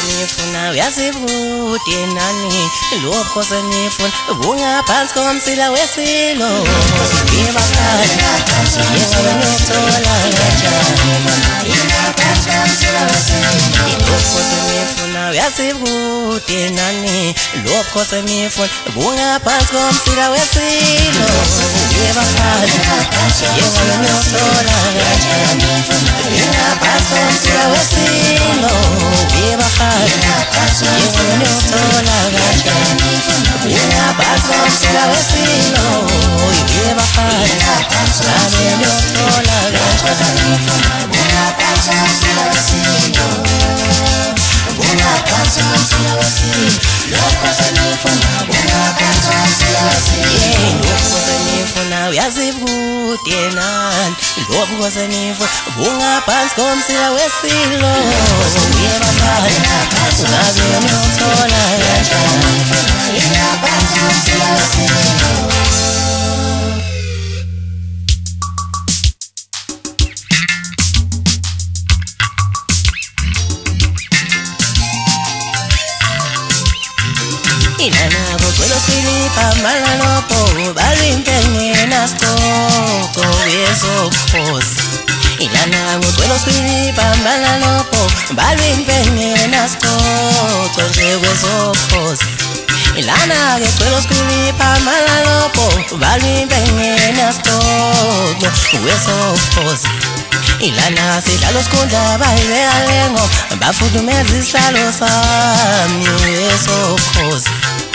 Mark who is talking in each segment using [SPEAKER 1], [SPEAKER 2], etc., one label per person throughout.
[SPEAKER 1] senifuna uyasibude nani? Lokho senifuna bungaphansi komsila wesilo. Nithola kanjani lokho senifuna uyasibude nani? Lokho senifuna bungaphansi komsila wesilo. Ngibakhala yebo nithola kanjani ngaphansi komsila wesilo. Lokho senifuna uyazibude nani lokho senifuna bungaphansi komsila wesilo. Ngiyebakhala ngabe niyothola kanjani inanabo kwelo silipa malalopo balimpengena scoco yesokhosi ilanabo kwelo silipa malalopo balimpengena scoco nje kwesokhosi ilana ke kwelo silipa malalopo balimpengena scoco wesokhosi ilana sidlala sikhundla bayilealengo bafudumeza isihlalo sami esokhozi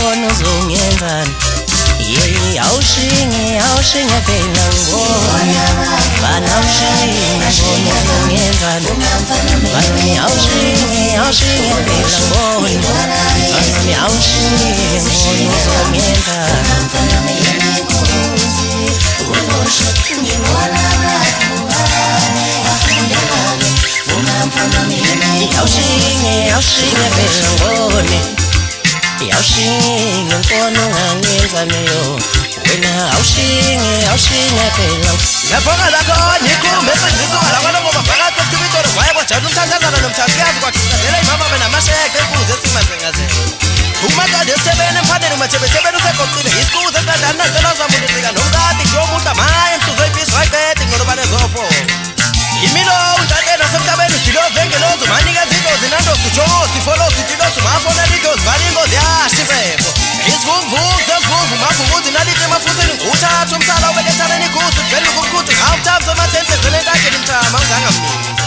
[SPEAKER 1] ngibone uzongenzani yeyi yawushinge yawushinge phela ngibone bana ushinge ngibone uzongenzani bana yawushinge yawushinge phela ngibone bana yawushinge ngibone uzongenzani yawushinge yawushinge phela ngibone yawushinge ngibone ungangenzaniyo wena awushinge awushinge phela.
[SPEAKER 2] Ngiyabonga lakho ngikhumbe esengizisuka lakwalo ngoba phakathi kwesibitolo kwaye kwajabula umthanthazana nomthandiyazi kwaqhaqazela imama benamasheke embuzi esimazengazela umadoda esebeni emfaneni umathebethebeni usegoqile isikuze esikandani nacela zamulisika nomkati kuyomuntu amaye emafusini nguthatha umsala ubekethaneni ikusi kuvela ukukuthi ngawuthamu semathente zelentankeni mthama ungangamninza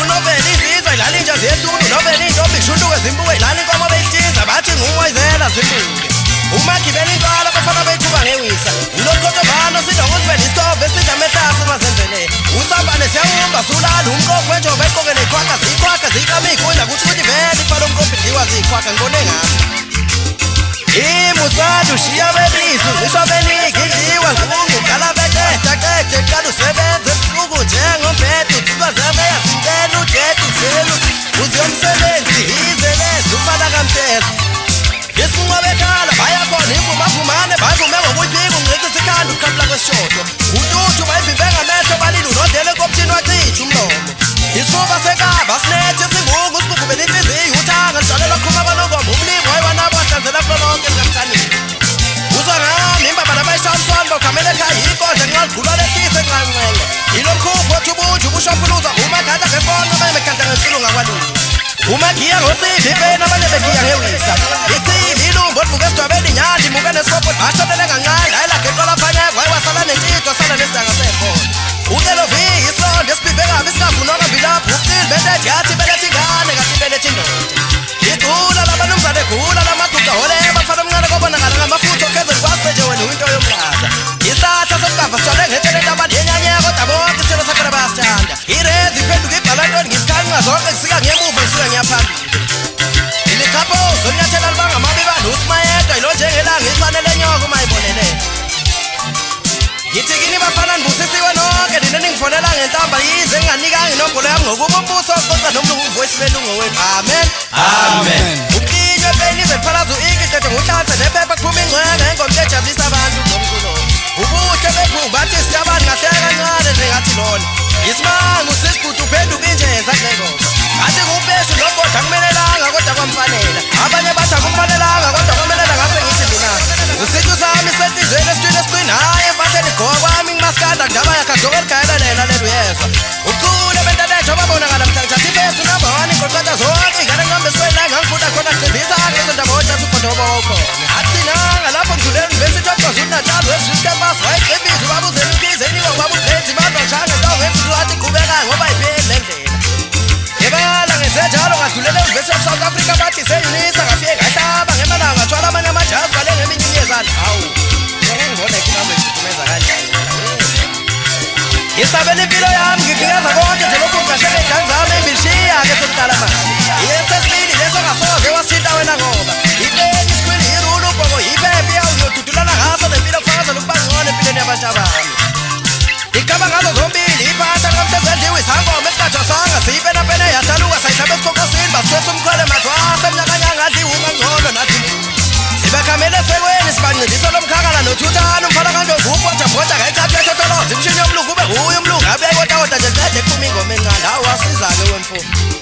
[SPEAKER 2] unovela iziza idlala inja ziyetulu unovela intombi ishuntuke zimbuke idlala inkomo beyitiza bathi ngumoyizela zimbuke umagibela intwala bafana beyithuba ngewisa uloqotobano sidongo sivela isitove esidla mehlasi mazenzele usambane siyawumba sulala umqoqo wenjoba eqokele ikhwaka ziyikhwaka ziyikamikudla kutsho ukuthi vele ifala umqophi dliwa ziyikhwaka ngibone ngapha imusadu shiya belisu ngisho beniki idliwa ngungu qala beqeda qede qala usebenze ebusuku njengombhede uthulwa zameya zintela udede uzelu uziyomsebenzi uma giya ngosiphi ipeni abanye begiya ngewisa ichili ilumbo oluvuka esidwabeni nyandi muke nesikopho ashonele inombolo yangokuba umbuso oxoxa nomlungu uvoyice belungu wethu amen. badlulela university of south africa bathi seyunisa ngafike ngayitaba ngemalanga athwala amanye amajazi bale ngeminyinyezana hawu njengengibona ikhamba nje kumeza kanjani? Hmm. Ngisabela impilo yami ngikunikeza konke nje lokhu people.